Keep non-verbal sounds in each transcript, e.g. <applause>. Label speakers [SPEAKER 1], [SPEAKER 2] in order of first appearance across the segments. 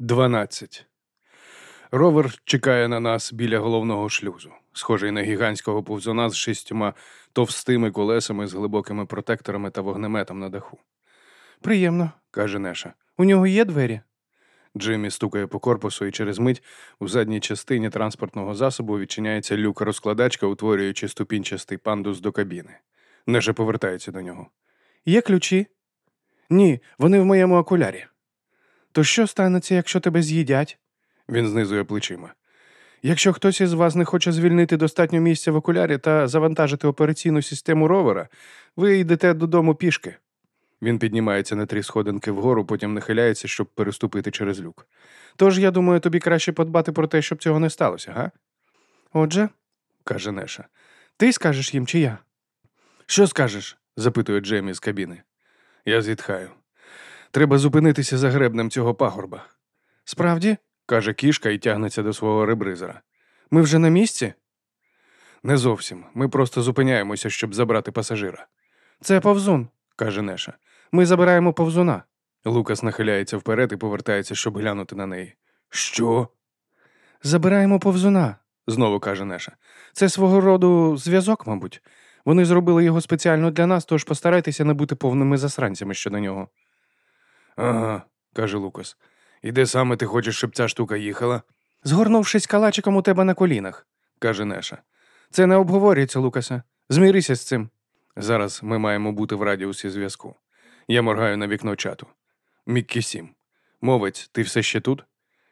[SPEAKER 1] 12. Ровер чекає на нас біля головного шлюзу, схожий на гігантського повзуна з шістьма товстими колесами з глибокими протекторами та вогнеметом на даху. Приємно, каже Неша. У нього є двері. Джиммі стукає по корпусу, і через мить у задній частині транспортного засобу відчиняється люк-розкладачка, утворюючи ступінчастий пандус до кабіни. Неша повертається до нього. Є ключі? Ні, вони в моєму окулярі. То що станеться, якщо тебе з'їдять? Він знизує плечима. Якщо хтось із вас не хоче звільнити достатньо місця в окулярі та завантажити операційну систему ровера, ви йдете додому пішки. Він піднімається на три сходинки вгору, потім нахиляється, щоб переступити через люк. Тож, я думаю, тобі краще подбати про те, щоб цього не сталося, га? Отже, каже Неша, ти скажеш їм чи я? Що скажеш? запитує Джемі з кабіни. Я зітхаю. Треба зупинитися за гребнем цього пагорба. Справді, каже кішка і тягнеться до свого ребризера. Ми вже на місці? Не зовсім. Ми просто зупиняємося, щоб забрати пасажира. Це повзун, каже Неша. Ми забираємо повзуна. Лукас нахиляється вперед і повертається, щоб глянути на неї. Що? Забираємо повзуна, знову каже Неша. Це свого роду зв'язок, мабуть. Вони зробили його спеціально для нас, тож постарайтеся не бути повними засранцями щодо нього. Ага, каже Лукас. І де саме ти хочеш, щоб ця штука їхала? Згорнувшись калачиком у тебе на колінах, каже Неша. Це не обговорюється, Лукасе. Змірися з цим. Зараз ми маємо бути в радіусі зв'язку. Я моргаю на вікно чату. Міккі Сім. Мовець, ти все ще тут?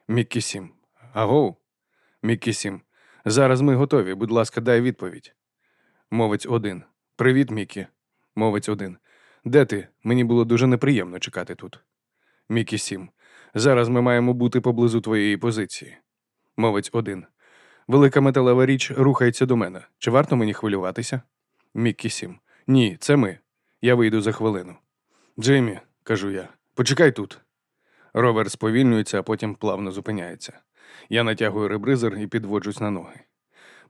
[SPEAKER 1] Міккі Сім. Агоу? Міккі Сім. Зараз ми готові. Будь ласка, дай відповідь. Мовець один. Привіт, Мікі. Мовець один. Де ти? Мені було дуже неприємно чекати тут. Мікі Сім. Зараз ми маємо бути поблизу твоєї позиції. Мовець один. Велика металева річ рухається до мене. Чи варто мені хвилюватися? Міккі Сім. Ні, це ми. Я вийду за хвилину. Джеймі, кажу я, почекай тут. Ровер сповільнюється, а потім плавно зупиняється. Я натягую ребризер і підводжусь на ноги.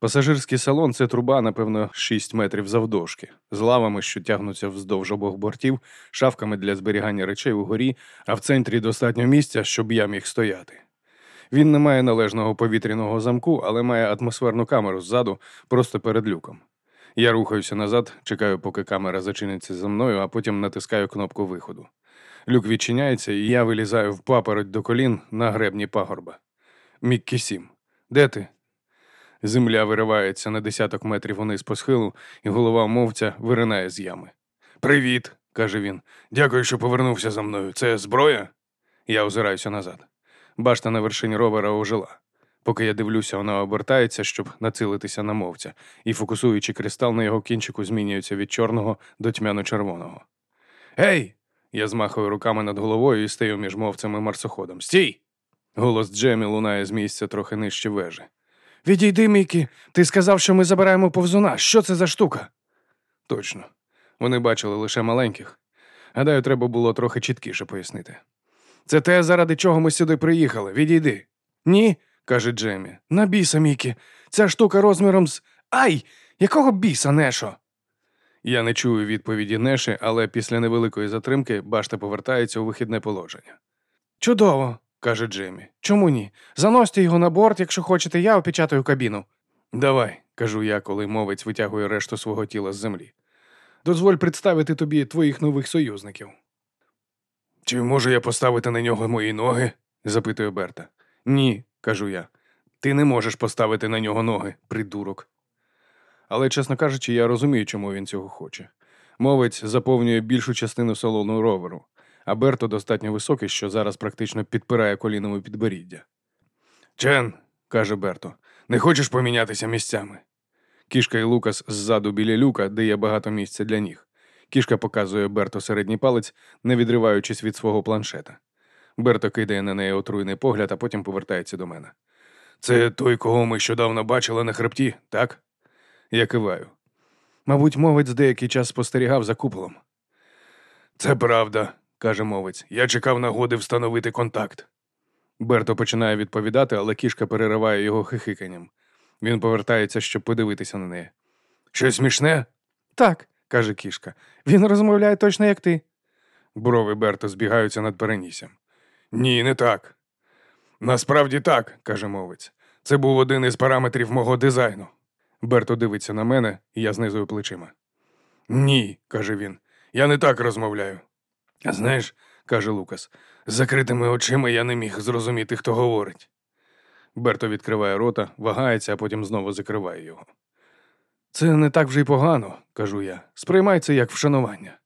[SPEAKER 1] Пасажирський салон це труба, напевно, 6 метрів завдовжки, з лавами, що тягнуться вздовж обох бортів, шафками для зберігання речей угорі, а в центрі достатньо місця, щоб я міг стояти. Він не має належного повітряного замку, але має атмосферну камеру ззаду, просто перед люком. Я рухаюся назад, чекаю, поки камера зачиниться за мною, а потім натискаю кнопку виходу. Люк відчиняється, і я вилізаю в папороть до колін на гребні пагорба. Міккі Сім. Де ти? Земля виривається на десяток метрів униз по схилу, і голова мовця виринає з ями. Привіт, каже він. Дякую, що повернувся за мною. Це зброя? Я озираюся назад. Башта на вершині ровера ожила. Поки я дивлюся, вона обертається, щоб націлитися на мовця, і, фокусуючи кристал на його кінчику, змінюється від чорного до тьмяно-червоного. Гей! Я змахую руками над головою і стаю між мовцем і марсоходом. Стій! Голос Джемі лунає з місця трохи нижче вежі. Відійди, Мікі, ти сказав, що ми забираємо повзуна. Що це за штука? Точно. Вони бачили лише маленьких. Гадаю, треба було трохи чіткіше пояснити. Це те, заради чого ми сюди приїхали. Відійди. Ні, каже Джемі. На біса, Мікі. Ця штука розміром з. Ай! Якого біса, Нешо? Я не чую відповіді Неші, але після невеликої затримки башта повертається у вихідне положення. Чудово, каже Джемі. Чому ні? Заносьте його на борт, якщо хочете, я опечатаю кабіну. Давай, кажу я, коли мовець витягує решту свого тіла з землі. Дозволь представити тобі твоїх нових союзників. Чи можу я поставити на нього мої ноги? запитує Берта. Ні, кажу я. Ти не можеш поставити на нього ноги, придурок. Але, чесно кажучи, я розумію, чому він цього хоче. Мовець заповнює більшу частину салону роверу, а Берто достатньо високий, що зараз практично підпирає коліном у підборіддя. Чен, каже Берто, не хочеш помінятися місцями? Кішка і Лукас ззаду біля люка, де є багато місця для ніг. Кішка показує Берто середній палець, не відриваючись від свого планшета. Берто кидає на неї отруйний погляд, а потім повертається до мене. Це той, кого ми щодавно бачили на хребті, так? Я киваю. Мабуть, мовець деякий час спостерігав за куполом. Це правда, каже мовець. Я чекав нагоди встановити контакт. Берто починає відповідати, але кішка перериває його хихиканням. Він повертається, щоб подивитися на неї. Щось смішне? Так, каже кішка. Він розмовляє точно як ти. Брови Берто збігаються над перенісям. Ні, не так. Насправді так, каже мовець. Це був один із параметрів мого дизайну. Берто дивиться на мене, і я знизую плечима. Ні, каже він. Я не так розмовляю. Знаєш, каже Лукас, з закритими очима я не міг зрозуміти, хто говорить. Берто відкриває рота, вагається, а потім знову закриває його. Це не так вже й погано, кажу я. Сприймай це як вшанування.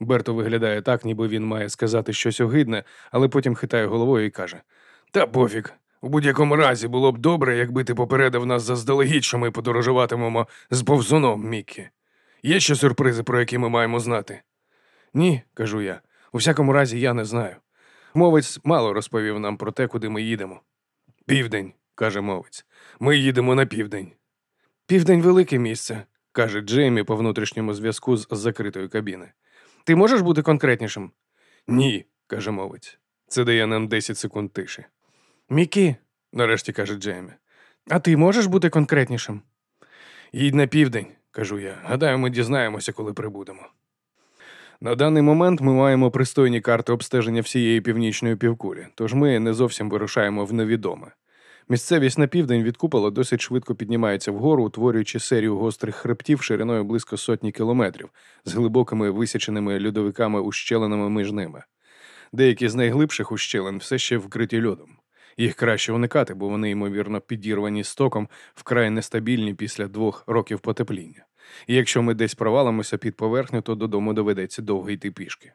[SPEAKER 1] Берто виглядає так, ніби він має сказати щось огидне, але потім хитає головою і каже: Та пофіг. У будь-якому разі було б добре, якби ти попередив нас заздалегідь, що ми подорожуватимемо з повзуном, Міккі. Є ще сюрпризи, про які ми маємо знати? Ні, кажу я. У всякому разі, я не знаю. Мовець мало розповів нам про те, куди ми їдемо. Південь, каже мовець. Ми їдемо на південь. Південь велике місце, каже Джеймі по внутрішньому зв'язку з закритої кабіни. Ти можеш бути конкретнішим? Ні, каже мовець. Це дає нам 10 секунд тиші. Мікі, нарешті каже Джеймі. А ти можеш бути конкретнішим? Їдь на південь, кажу я. Гадаю, ми дізнаємося, коли прибудемо. На даний момент ми маємо пристойні карти обстеження всієї північної півкулі, тож ми не зовсім вирушаємо в невідоме. Місцевість на південь від купола досить швидко піднімається вгору, утворюючи серію гострих хребтів шириною близько сотні кілометрів з глибокими висяченими льодовиками ущелинами між ними. Деякі з найглибших ущелин все ще вкриті льодом. Їх краще уникати, бо вони, ймовірно, підірвані стоком вкрай нестабільні після двох років потепління. Якщо ми десь провалимося під поверхню, то додому доведеться довго йти пішки.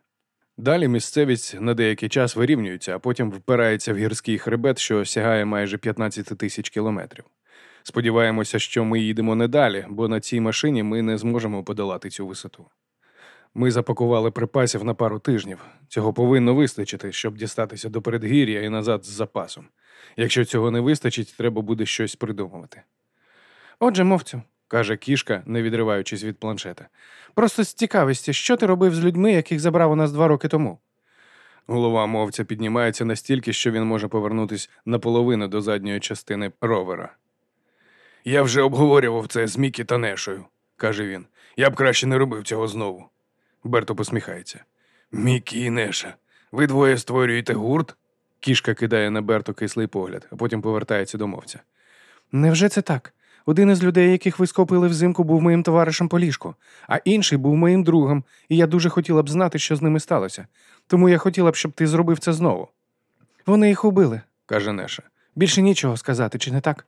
[SPEAKER 1] Далі місцевість на деякий час вирівнюється, а потім впирається в гірський хребет, що сягає майже 15 тисяч кілометрів. Сподіваємося, що ми їдемо не далі, бо на цій машині ми не зможемо подолати цю висоту. Ми запакували припасів на пару тижнів. Цього повинно вистачити, щоб дістатися до передгір'я і назад з запасом. Якщо цього не вистачить, треба буде щось придумувати. Отже, мовцю, каже кішка, не відриваючись від планшета. Просто з цікавості, що ти робив з людьми, яких забрав у нас два роки тому? Голова мовця піднімається настільки, що він може повернутися наполовину до задньої частини ровера. Я вже обговорював це з Мікі та Нешою, каже він. Я б краще не робив цього знову. Берто посміхається. Мікі і Неша, ви двоє створюєте гурт? Кішка кидає на Берто кислий погляд, а потім повертається до мовця. Невже це так? Один із людей, яких ви скопили взимку, був моїм товаришем по ліжку, а інший був моїм другом, і я дуже хотіла б знати, що з ними сталося. Тому я хотіла б, щоб ти зробив це знову. Вони їх убили, каже Неша. Більше нічого сказати, чи не так?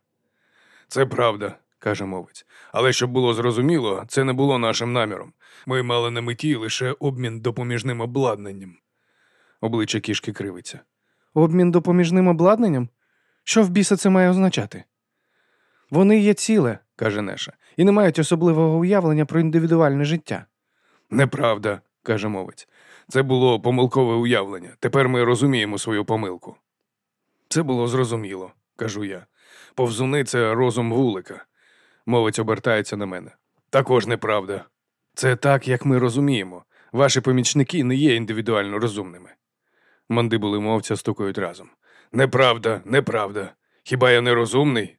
[SPEAKER 1] Це правда, каже мовець. Але щоб було зрозуміло, це не було нашим наміром. Ми мали на меті лише обмін допоміжним обладнанням. Обличчя кішки кривиться. Обмін допоміжним обладнанням? Що в біса це має означати? Вони є ціле, каже Неша, і не мають особливого уявлення про індивідуальне життя. Неправда, каже мовець. Це було помилкове уявлення. Тепер ми розуміємо свою помилку. Це було зрозуміло, кажу я. Повзуни це розум вулика. Мовець обертається на мене. Також неправда. Це так, як ми розуміємо. Ваші помічники не є індивідуально розумними. Мандибули мовця стукають разом. Неправда, неправда. Хіба я не розумний?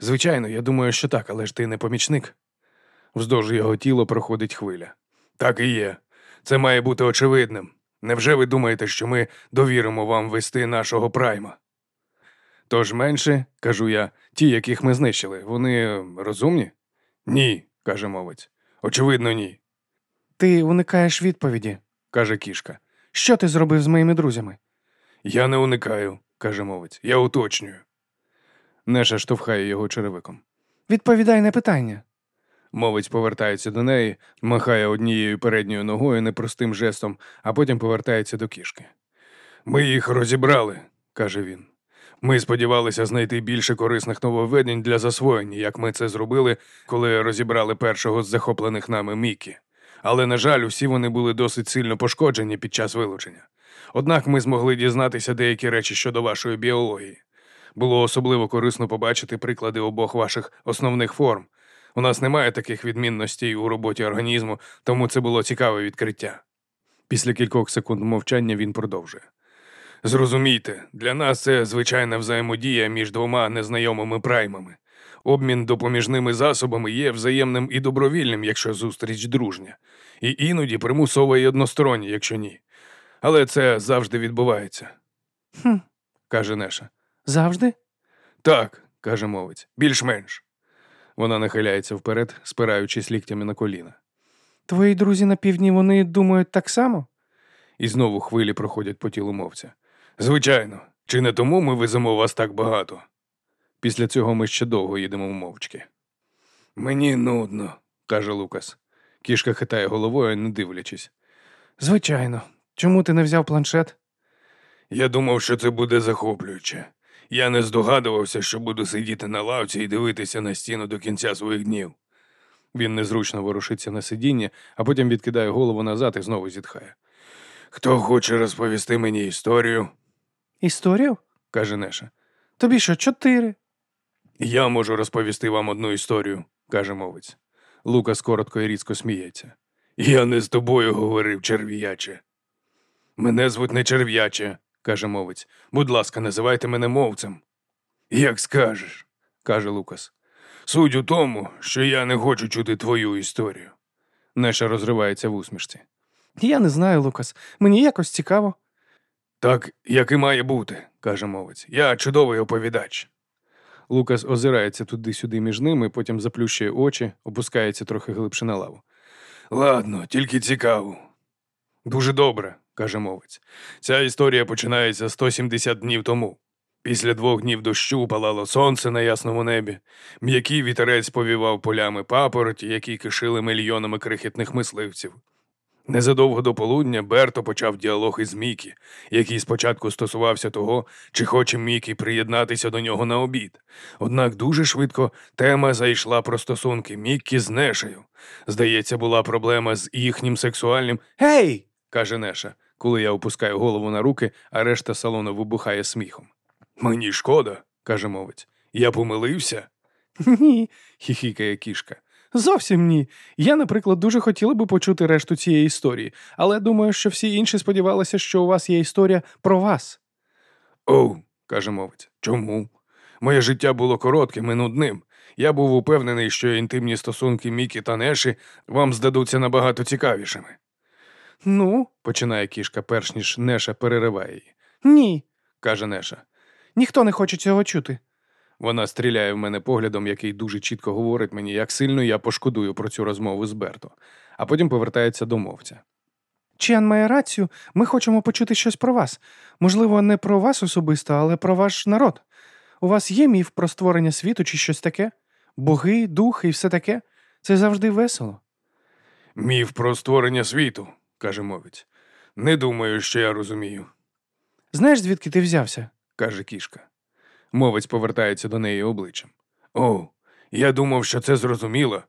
[SPEAKER 1] Звичайно, я думаю, що так, але ж ти не помічник. Вздовж його тіла проходить хвиля. Так і є. Це має бути очевидним. Невже ви думаєте, що ми довіримо вам вести нашого прайма? Тож менше, кажу я, ті, яких ми знищили, вони розумні? Ні, каже мовець. Очевидно, ні. Ти уникаєш відповіді, каже кішка. Що ти зробив з моїми друзями? Я не уникаю, каже мовець. Я уточнюю. Неша штовхає його черевиком. Відповідай на питання. Мовець повертається до неї, махає однією передньою ногою непростим жестом, а потім повертається до кішки. Ми їх розібрали, каже він. Ми сподівалися знайти більше корисних нововведень для засвоєння, як ми це зробили, коли розібрали першого з захоплених нами Мікі. Але, на жаль, усі вони були досить сильно пошкоджені під час вилучення. Однак ми змогли дізнатися деякі речі щодо вашої біології. Було особливо корисно побачити приклади обох ваших основних форм. У нас немає таких відмінностей у роботі організму, тому це було цікаве відкриття. Після кількох секунд мовчання він продовжує. Зрозумійте, для нас це звичайна взаємодія між двома незнайомими праймами. Обмін допоміжними засобами є взаємним і добровільним, якщо зустріч дружня, і іноді примусова і одностороння, якщо ні. Але це завжди відбувається. Хм, каже Неша.
[SPEAKER 2] Завжди?
[SPEAKER 1] Так, каже мовець, більш-менш. Вона нахиляється вперед, спираючись ліктями на коліна.
[SPEAKER 2] Твої друзі на півдні вони думають так само?
[SPEAKER 1] І знову хвилі проходять по тілу мовця. Звичайно, чи не тому ми веземо вас так багато? Після цього ми ще довго їдемо мовчки. Мені нудно, каже Лукас. Кішка хитає головою, не дивлячись.
[SPEAKER 2] Звичайно. Чому ти не взяв планшет?
[SPEAKER 1] Я думав, що це буде захоплююче. Я не здогадувався, що буду сидіти на лавці і дивитися на стіну до кінця своїх днів. Він незручно ворушиться на сидінні, а потім відкидає голову назад і знову зітхає. Хто хоче розповісти мені історію?
[SPEAKER 2] Історію?
[SPEAKER 1] каже Неша.
[SPEAKER 2] Тобі що, чотири?
[SPEAKER 1] Я можу розповісти вам одну історію, каже мовець. Лукас коротко і різко сміється. Я не з тобою говорив, черв'яче. Мене звуть не черв'яче, каже мовець. Будь ласка, називайте мене мовцем. Як скажеш, каже Лукас. Суть у тому, що я не хочу чути твою історію. Неша розривається в усмішці.
[SPEAKER 2] Я не знаю, Лукас. Мені якось цікаво.
[SPEAKER 1] Так, як і має бути, каже мовець. Я чудовий оповідач. Лукас озирається туди-сюди між ними, потім заплющує очі, опускається трохи глибше на лаву. Ладно, тільки цікаво. Дуже добре, каже мовець. Ця історія починається 170 днів тому. Після двох днів дощу палало сонце на ясному небі, м'який вітерець повівав полями папороті, які кишили мільйонами крихітних мисливців. Незадовго до полудня Берто почав діалог із Мікі, який спочатку стосувався того, чи хоче Мікі приєднатися до нього на обід. Однак дуже швидко тема зайшла про стосунки Мікі з Нешею. Здається, була проблема з їхнім сексуальним Гей! каже Неша, коли я опускаю голову на руки, а решта салону вибухає сміхом. Мені шкода, каже мовець. Я помилився? <laughs>
[SPEAKER 2] Ні,
[SPEAKER 1] хіхікає кішка.
[SPEAKER 2] зовсім ні. Я, наприклад, дуже хотіла би почути решту цієї історії, але думаю, що всі інші сподівалися, що у вас є історія про вас.
[SPEAKER 1] Оу, каже мовець. Чому? Моє життя було коротким і нудним. Я був упевнений, що інтимні стосунки Мікі та Неші вам здадуться набагато цікавішими.
[SPEAKER 2] Ну,
[SPEAKER 1] Починає кішка, перш ніж Неша перериває її.
[SPEAKER 2] ні.
[SPEAKER 1] Каже Неша.
[SPEAKER 2] Ніхто не хоче цього чути.
[SPEAKER 1] Вона стріляє в мене поглядом, який дуже чітко говорить мені, як сильно я пошкодую про цю розмову з Берто, а потім повертається до мовця.
[SPEAKER 2] Чіан має рацію, ми хочемо почути щось про вас. Можливо, не про вас особисто, але про ваш народ. У вас є міф про створення світу чи щось таке? Боги, духи і все таке? Це завжди весело.
[SPEAKER 1] Міф про створення світу, каже мовець. Не думаю, що я розумію,
[SPEAKER 2] Знаєш, звідки ти взявся?
[SPEAKER 1] каже кішка. Мовець повертається до неї обличчям. О, я думав, що це зрозуміло.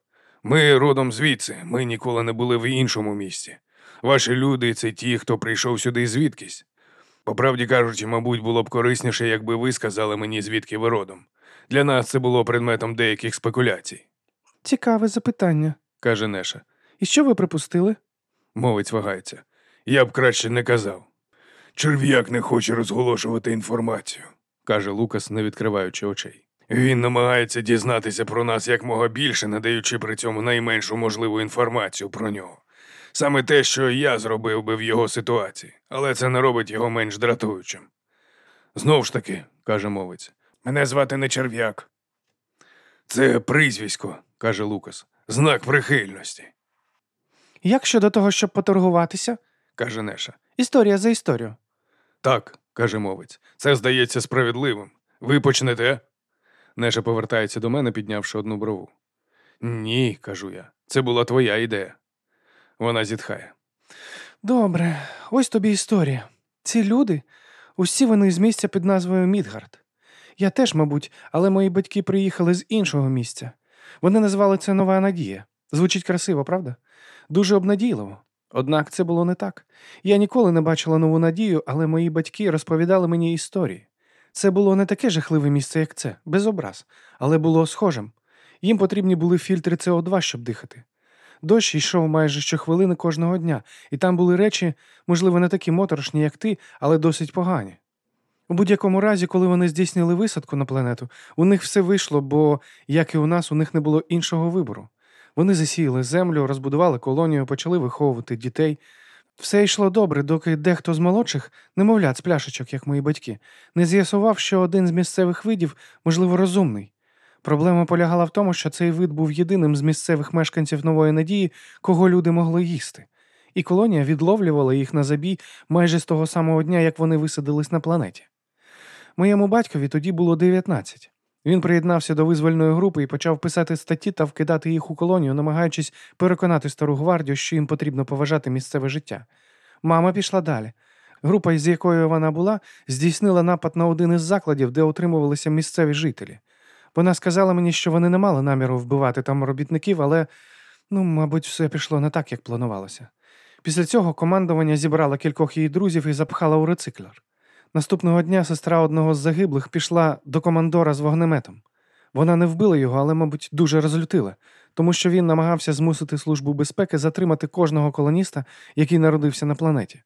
[SPEAKER 1] Ми родом звідси, ми ніколи не були в іншому місці. Ваші люди це ті, хто прийшов сюди звідкись. По правді кажучи, мабуть, було б корисніше, якби ви сказали мені, звідки ви родом. Для нас це було предметом деяких спекуляцій,
[SPEAKER 2] Цікаве запитання.
[SPEAKER 1] каже Неша.
[SPEAKER 2] І що ви припустили?
[SPEAKER 1] Мовець вагається. Я б краще не казав. Черв'як не хоче розголошувати інформацію, каже Лукас, не відкриваючи очей. Він намагається дізнатися про нас якмога більше, надаючи при цьому найменшу можливу інформацію про нього. Саме те, що я зробив би в його ситуації, але це не робить його менш дратуючим. Знов ж таки, каже мовець, мене звати не черв'як. Це прізвисько, каже Лукас, знак прихильності,
[SPEAKER 2] Як щодо того, щоб поторгуватися?
[SPEAKER 1] каже Неша.
[SPEAKER 2] Історія за історію.
[SPEAKER 1] Так, каже мовець, це здається справедливим. Ви почнете? Неша повертається до мене, піднявши одну брову. Ні, кажу я, це була твоя ідея. Вона зітхає.
[SPEAKER 2] Добре, ось тобі історія. Ці люди, усі вони з місця під назвою Мідгард. Я теж, мабуть, але мої батьки приїхали з іншого місця. Вони назвали це Нова Надія. Звучить красиво, правда? Дуже обнадійливо. Однак це було не так. Я ніколи не бачила нову надію, але мої батьки розповідали мені історії. Це було не таке жахливе місце, як це, без образ, але було схожим. Їм потрібні були фільтри СО2, щоб дихати. Дощ йшов майже щохвилини кожного дня, і там були речі, можливо, не такі моторошні, як ти, але досить погані. У будь-якому разі, коли вони здійснили висадку на планету, у них все вийшло, бо, як і у нас, у них не було іншого вибору. Вони засіяли землю, розбудували колонію, почали виховувати дітей. Все йшло добре, доки дехто з молодших, немовлят з пляшечок, як мої батьки, не з'ясував, що один з місцевих видів, можливо, розумний. Проблема полягала в тому, що цей вид був єдиним з місцевих мешканців нової надії, кого люди могли їсти, і колонія відловлювала їх на забій майже з того самого дня, як вони висадились на планеті. Моєму батькові тоді було 19. Він приєднався до визвольної групи і почав писати статті та вкидати їх у колонію, намагаючись переконати стару гвардію, що їм потрібно поважати місцеве життя. Мама пішла далі. Група, із якою вона була, здійснила напад на один із закладів, де утримувалися місцеві жителі. Вона сказала мені, що вони не мали наміру вбивати там робітників, але, ну, мабуть, все пішло не так, як планувалося. Після цього командування зібрало кількох її друзів і запхало у рециклер. Наступного дня сестра одного з загиблих пішла до командора з вогнеметом. Вона не вбила його, але, мабуть, дуже розлютила, тому що він намагався змусити Службу безпеки затримати кожного колоніста, який народився на планеті.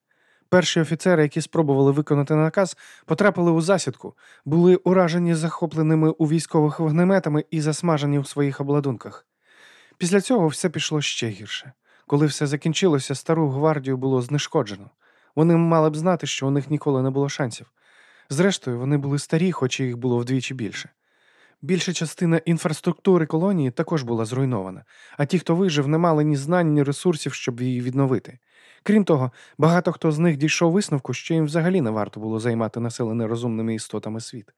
[SPEAKER 2] Перші офіцери, які спробували виконати наказ, потрапили у засідку, були уражені захопленими у військових вогнеметами і засмажені у своїх обладунках. Після цього все пішло ще гірше. Коли все закінчилося, стару гвардію було знешкоджено. Вони мали б знати, що у них ніколи не було шансів. Зрештою, вони були старі, хоч їх було вдвічі більше. Більша частина інфраструктури колонії також була зруйнована, а ті, хто вижив, не мали ні знань, ні ресурсів, щоб її відновити. Крім того, багато хто з них дійшов висновку, що їм взагалі не варто було займати населене розумними істотами світ.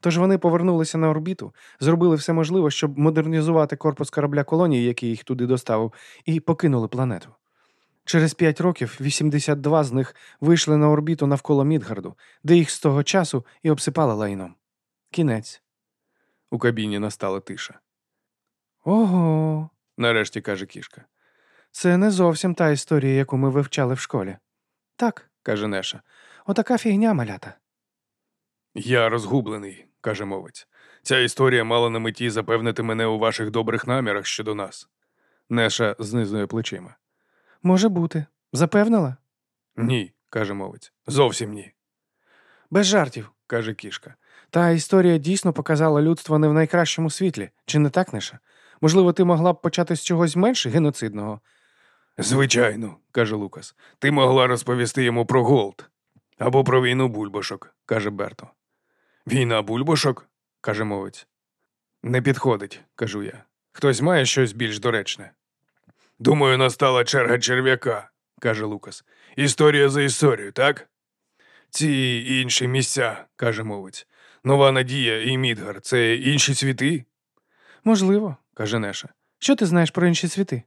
[SPEAKER 2] Тож вони повернулися на орбіту, зробили все можливе, щоб модернізувати корпус корабля колонії, який їх туди доставив, і покинули планету. Через п'ять років 82 з них вийшли на орбіту навколо Мідгарду, де їх з того часу і обсипали лайном. Кінець.
[SPEAKER 1] У кабіні настала тиша.
[SPEAKER 2] Ого,
[SPEAKER 1] Нарешті каже кішка.
[SPEAKER 2] це не зовсім та історія, яку ми вивчали в школі. Так,
[SPEAKER 1] каже Неша.
[SPEAKER 2] отака фігня малята.
[SPEAKER 1] Я розгублений, каже мовець. Ця історія мала на меті запевнити мене у ваших добрих намірах щодо нас. Неша знизує плечима.
[SPEAKER 2] Може бути. Запевнила?
[SPEAKER 1] Ні, каже мовець. Зовсім ні,
[SPEAKER 2] Без жартів.
[SPEAKER 1] каже кішка.
[SPEAKER 2] Та історія дійсно показала людство не в найкращому світлі, чи не так, Неша? Можливо, ти могла б почати з чогось менш геноцидного.
[SPEAKER 1] Звичайно, каже Лукас. Ти могла розповісти йому про голд або про війну бульбашок, каже Берто. Війна бульбашок? каже мовець. Не підходить, кажу я. Хтось має щось більш доречне. Думаю, настала черга черв'яка, каже Лукас. Історія за історію, так? Ці інші місця, каже мовець. Нова надія і Мідгар це інші світи?
[SPEAKER 2] Можливо.
[SPEAKER 1] каже Неша.
[SPEAKER 2] Що ти знаєш про інші світи?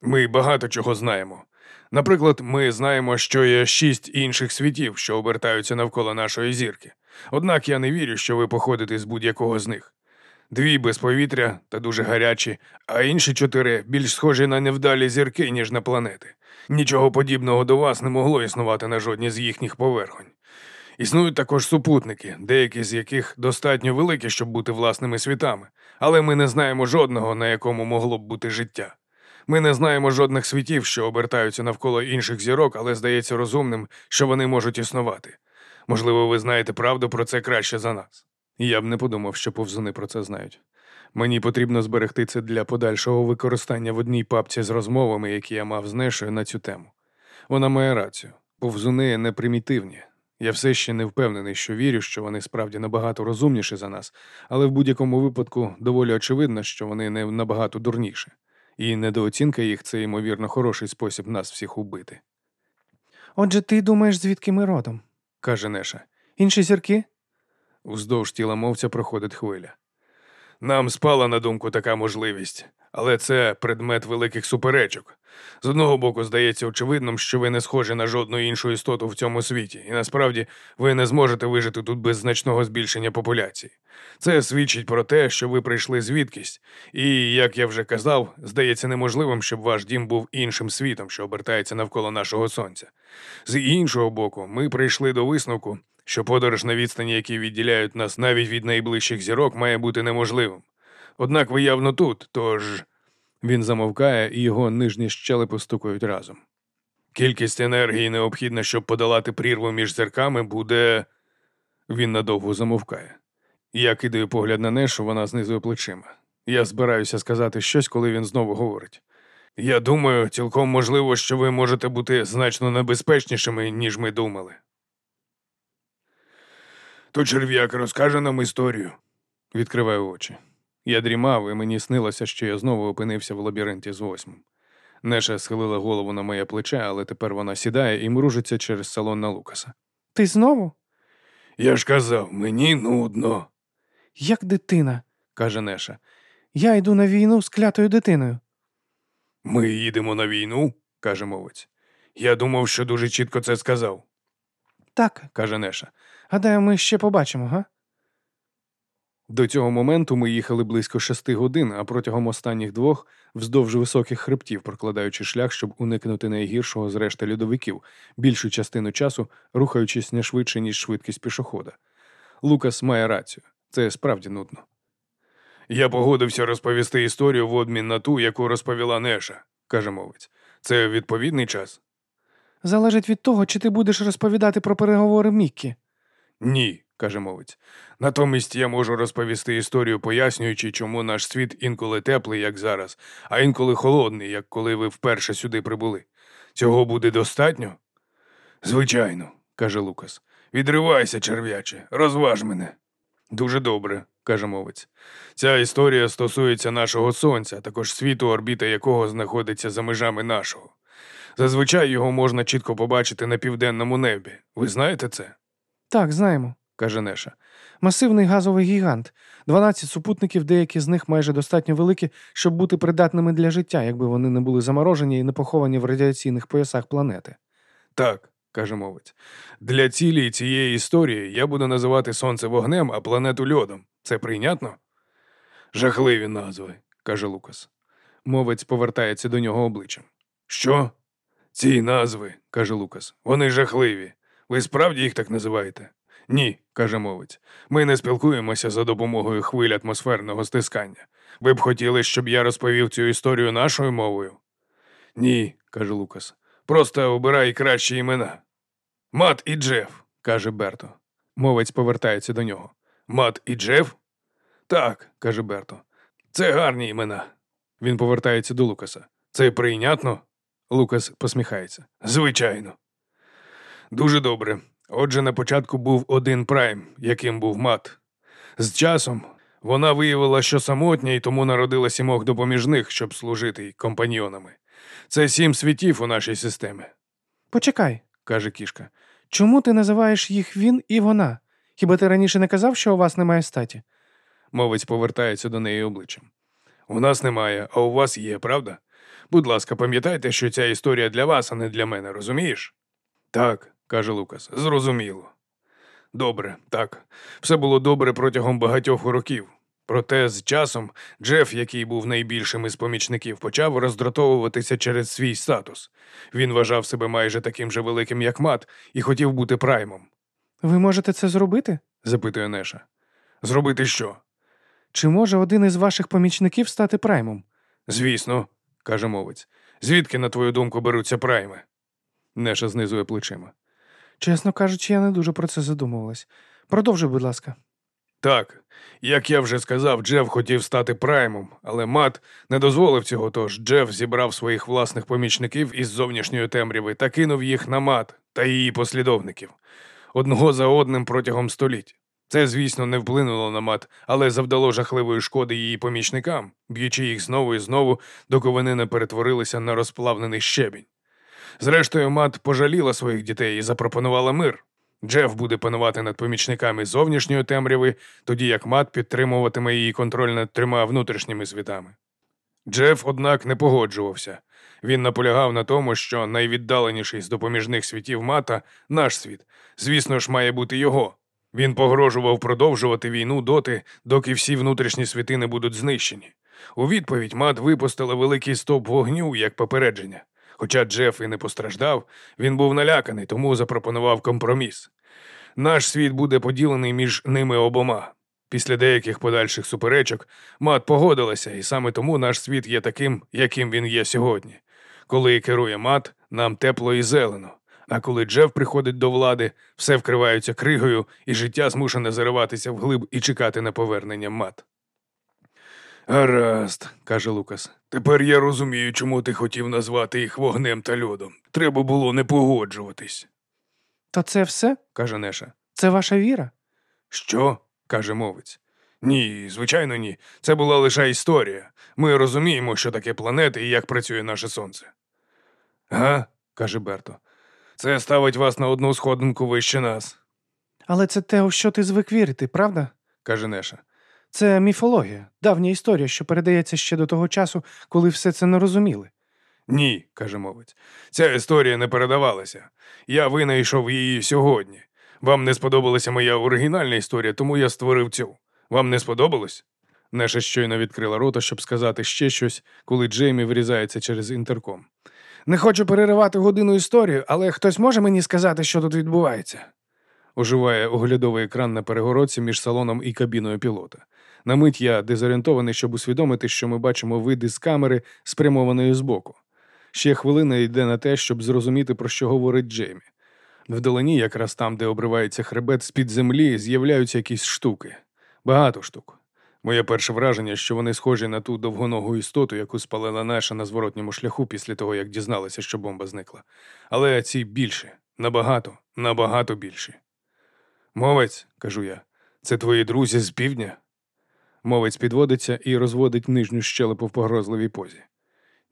[SPEAKER 1] Ми багато чого знаємо. Наприклад, ми знаємо, що є шість інших світів, що обертаються навколо нашої зірки. Однак я не вірю, що ви походите з будь-якого з них. Дві без повітря та дуже гарячі, а інші чотири більш схожі на невдалі зірки, ніж на планети. Нічого подібного до вас не могло існувати на жодній з їхніх поверхонь. Існують також супутники, деякі з яких достатньо великі, щоб бути власними світами, але ми не знаємо жодного, на якому могло б бути життя. Ми не знаємо жодних світів, що обертаються навколо інших зірок, але здається розумним, що вони можуть існувати. Можливо, ви знаєте правду про це краще за нас. Я б не подумав, що повзуни про це знають. Мені потрібно зберегти це для подальшого використання в одній папці з розмовами, які я мав з Нешою на цю тему. Вона має рацію. Повзуни не примітивні. Я все ще не впевнений, що вірю, що вони справді набагато розумніші за нас, але в будь-якому випадку доволі очевидно, що вони не набагато дурніші. І недооцінка їх це, ймовірно, хороший спосіб нас всіх убити,
[SPEAKER 2] Отже, ти думаєш, звідки ми родом?
[SPEAKER 1] каже Неша.
[SPEAKER 2] Інші зірки?
[SPEAKER 1] Уздовж тіла мовця проходить хвиля. Нам спала на думку така можливість, але це предмет великих суперечок. З одного боку, здається очевидним, що ви не схожі на жодну іншу істоту в цьому світі, і насправді ви не зможете вижити тут без значного збільшення популяції. Це свідчить про те, що ви прийшли звідкись, і, як я вже казав, здається неможливим, щоб ваш дім був іншим світом, що обертається навколо нашого сонця. З іншого боку, ми прийшли до висновку, що подорож на відстані, які відділяють нас навіть від найближчих зірок, має бути неможливим. Однак ви явно тут, тож він замовкає, і його нижні щелепи стукають разом. Кількість енергії, необхідна, щоб подолати прірву між зірками, буде. Він надовго замовкає. Я кидаю погляд на Нешу, вона знизує плечима. Я збираюся сказати щось, коли він знову говорить. Я думаю, цілком можливо, що ви можете бути значно небезпечнішими, ніж ми думали. То черв'як розкаже нам історію. Відкриваю очі. Я дрімав, і мені снилося, що я знову опинився в лабіринті з восьмим. Неша схилила голову на моє плече, але тепер вона сідає і мружиться через салон на Лукаса.
[SPEAKER 2] Ти знову?
[SPEAKER 1] Я ж казав, мені нудно,
[SPEAKER 2] Як дитина.
[SPEAKER 1] каже Неша.
[SPEAKER 2] Я йду на війну з клятою дитиною.
[SPEAKER 1] Ми їдемо на війну, каже мовець. Я думав, що дуже чітко це сказав,
[SPEAKER 2] Так,
[SPEAKER 1] каже Неша.
[SPEAKER 2] Гадаю, ми ще побачимо, га?
[SPEAKER 1] До цього моменту ми їхали близько шести годин, а протягом останніх двох вздовж високих хребтів, прокладаючи шлях, щоб уникнути найгіршого з решти льодовиків, більшу частину часу рухаючись не швидше, ніж швидкість пішохода. Лукас має рацію. Це справді нудно. Я погодився розповісти історію в обмін на ту, яку розповіла Неша, каже мовець. Це відповідний час?
[SPEAKER 2] Залежить від того, чи ти будеш розповідати про переговори Міккі.
[SPEAKER 1] Ні, каже мовець. Натомість я можу розповісти історію, пояснюючи, чому наш світ інколи теплий, як зараз, а інколи холодний, як коли ви вперше сюди прибули. Цього буде достатньо? Звичайно, каже Лукас. Відривайся, черв'яче, розваж мене. Дуже добре, каже мовець. Ця історія стосується нашого сонця, також світу, орбіта якого знаходиться за межами нашого. Зазвичай його можна чітко побачити на південному небі. Ви знаєте це?
[SPEAKER 2] Так, знаємо.
[SPEAKER 1] каже Неша.
[SPEAKER 2] Масивний газовий гігант. 12 супутників, деякі з них майже достатньо великі, щоб бути придатними для життя, якби вони не були заморожені і не поховані в радіаційних поясах планети.
[SPEAKER 1] Так, каже мовець. Для цілі цієї історії я буду називати сонце вогнем, а планету льодом. Це прийнятно? Жахливі назви, каже Лукас. Мовець повертається до нього обличчям. Що? Ці назви, каже Лукас. Вони жахливі. Ви справді їх так називаєте? Ні, каже мовець. Ми не спілкуємося за допомогою хвиль атмосферного стискання. Ви б хотіли, щоб я розповів цю історію нашою мовою? Ні, каже Лукас. Просто обирай кращі імена. Мат і Джеф, каже Берто. Мовець повертається до нього. Мат і Джеф? Так, каже Берто. Це гарні імена. Він повертається до Лукаса. Це прийнятно? Лукас посміхається. Звичайно. Дуже добре. Отже, на початку був один прайм, яким був мат. З часом вона виявила, що самотня, і тому народила сімох допоміжних, щоб служити компаньйонами. Це сім світів у нашій системі,
[SPEAKER 2] Почекай,
[SPEAKER 1] каже кішка.
[SPEAKER 2] чому ти називаєш їх він і вона? Хіба ти раніше не казав, що у вас немає статі?
[SPEAKER 1] Мовець повертається до неї обличчям. У нас немає, а у вас є, правда? Будь ласка, пам'ятайте, що ця історія для вас, а не для мене, розумієш? Так, каже Лукас, зрозуміло. Добре, так. Все було добре протягом багатьох років. Проте з часом Джеф, який був найбільшим із помічників, почав роздратовуватися через свій статус. Він вважав себе майже таким же великим, як мат, і хотів бути праймом.
[SPEAKER 2] Ви можете це зробити?
[SPEAKER 1] запитує Неша. Зробити що?
[SPEAKER 2] Чи може один із ваших помічників стати праймом?
[SPEAKER 1] Звісно, каже мовець. Звідки, на твою думку, беруться прайми? Неша знизує плечима.
[SPEAKER 2] Чесно кажучи, я не дуже про це задумувалась. Продовжуй, будь ласка.
[SPEAKER 1] Так, як я вже сказав, Джеф хотів стати праймом, але мат не дозволив цього, тож Джеф зібрав своїх власних помічників із зовнішньої темряви та кинув їх на мат та її послідовників одного за одним протягом століть. Це, звісно, не вплинуло на мат, але завдало жахливої шкоди її помічникам, б'ючи їх знову і знову, доки вони не перетворилися на розплавлений щебінь. Зрештою, мат пожаліла своїх дітей і запропонувала мир. Джеф буде панувати над помічниками зовнішньої темряви, тоді як мат підтримуватиме її контроль над трьома внутрішніми світами. Джеф, однак, не погоджувався. Він наполягав на тому, що найвіддаленіший з допоміжних світів мата наш світ, звісно ж, має бути його. Він погрожував продовжувати війну доти, доки всі внутрішні світи не будуть знищені. У відповідь мат випустила великий стоп вогню як попередження. Хоча Джеф і не постраждав, він був наляканий, тому запропонував компроміс. Наш світ буде поділений між ними обома. Після деяких подальших суперечок мат погодилася, і саме тому наш світ є таким, яким він є сьогодні. Коли керує мат, нам тепло і зелено. А коли Джеф приходить до влади, все вкривається кригою, і життя змушене зариватися вглиб і чекати на повернення мат. Гаразд, каже Лукас. Тепер я розумію, чому ти хотів назвати їх вогнем та льодом. Треба було не погоджуватись,
[SPEAKER 2] То це все?
[SPEAKER 1] каже Неша.
[SPEAKER 2] Це ваша віра?
[SPEAKER 1] Що? каже мовець. Ні, звичайно, ні. Це була лише історія. Ми розуміємо, що таке планети і як працює наше сонце. Га? каже Берто. Це ставить вас на одну сходинку вище нас,
[SPEAKER 2] Але це те, у що ти звик вірити, правда?
[SPEAKER 1] каже Неша.
[SPEAKER 2] Це міфологія, давня історія, що передається ще до того часу, коли все це не розуміли.
[SPEAKER 1] Ні, каже мовець. Ця історія не передавалася. Я винайшов її сьогодні. Вам не сподобалася моя оригінальна історія, тому я створив цю. Вам не сподобалось? Неша щойно відкрила рота, щоб сказати ще щось, коли Джеймі врізається через інтерком.
[SPEAKER 2] Не хочу переривати годину історію, але хтось може мені сказати, що тут відбувається.
[SPEAKER 1] Оживає оглядовий екран на перегородці між салоном і кабіною пілота. На мить я дезорієнтований, щоб усвідомити, що ми бачимо види з камери, спрямованої збоку. Ще хвилина йде на те, щоб зрозуміти, про що говорить Джеймі. Вдалині, якраз там, де обривається хребет з-під землі, з'являються якісь штуки. Багато штук. Моє перше враження, що вони схожі на ту довгоногу істоту, яку спалила наша на зворотньому шляху після того, як дізналися, що бомба зникла. Але ці більші, набагато, набагато більші. Мовець, кажу я, це твої друзі з півдня? Мовець підводиться і розводить нижню щелепу в погрозливій позі.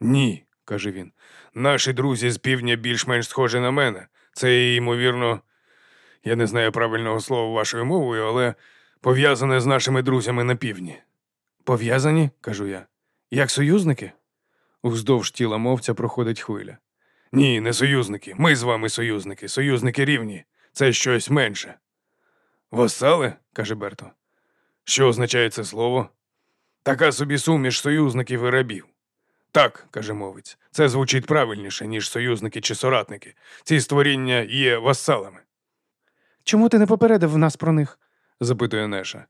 [SPEAKER 1] Ні, каже він. Наші друзі з півдня більш-менш схожі на мене. Це, ймовірно, я не знаю правильного слова вашою мовою, але пов'язане з нашими друзями на півдні. Пов'язані? кажу я. Як союзники? Уздовж тіла мовця проходить хвиля. Ні, не союзники. Ми з вами союзники, союзники рівні. Це щось менше. Васали? каже Берто. Що означає це слово? Така собі суміш союзників і рабів. Так, каже мовець, це звучить правильніше, ніж союзники чи соратники. Ці створіння є васалами,
[SPEAKER 2] Чому ти не попередив нас про них?
[SPEAKER 1] запитує Неша.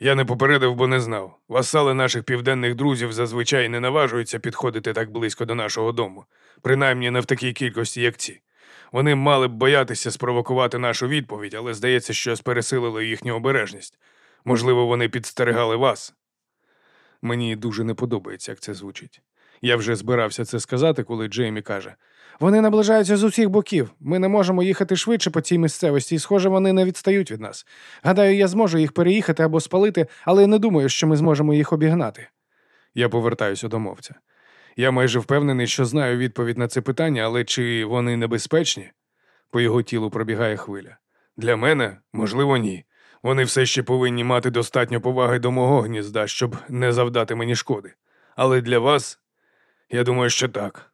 [SPEAKER 1] Я не попередив, бо не знав. Васали наших південних друзів зазвичай не наважуються підходити так близько до нашого дому, принаймні не в такій кількості, як ці. Вони мали б боятися спровокувати нашу відповідь, але здається, що пересилило їхню обережність. Можливо, вони підстерегали вас. Мені дуже не подобається, як це звучить. Я вже збирався це сказати, коли Джеймі каже:
[SPEAKER 2] Вони наближаються з усіх боків. Ми не можемо їхати швидше по цій місцевості, і, схоже, вони не відстають від нас. Гадаю, я зможу їх переїхати або спалити, але не думаю, що ми зможемо їх обігнати.
[SPEAKER 1] Я повертаюся до мовця. Я майже впевнений, що знаю відповідь на це питання, але чи вони небезпечні? По його тілу пробігає хвиля. Для мене, можливо, ні. Вони все ще повинні мати достатньо поваги до мого гнізда, щоб не завдати мені шкоди. Але для вас, я думаю, що так.